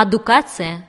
адукация.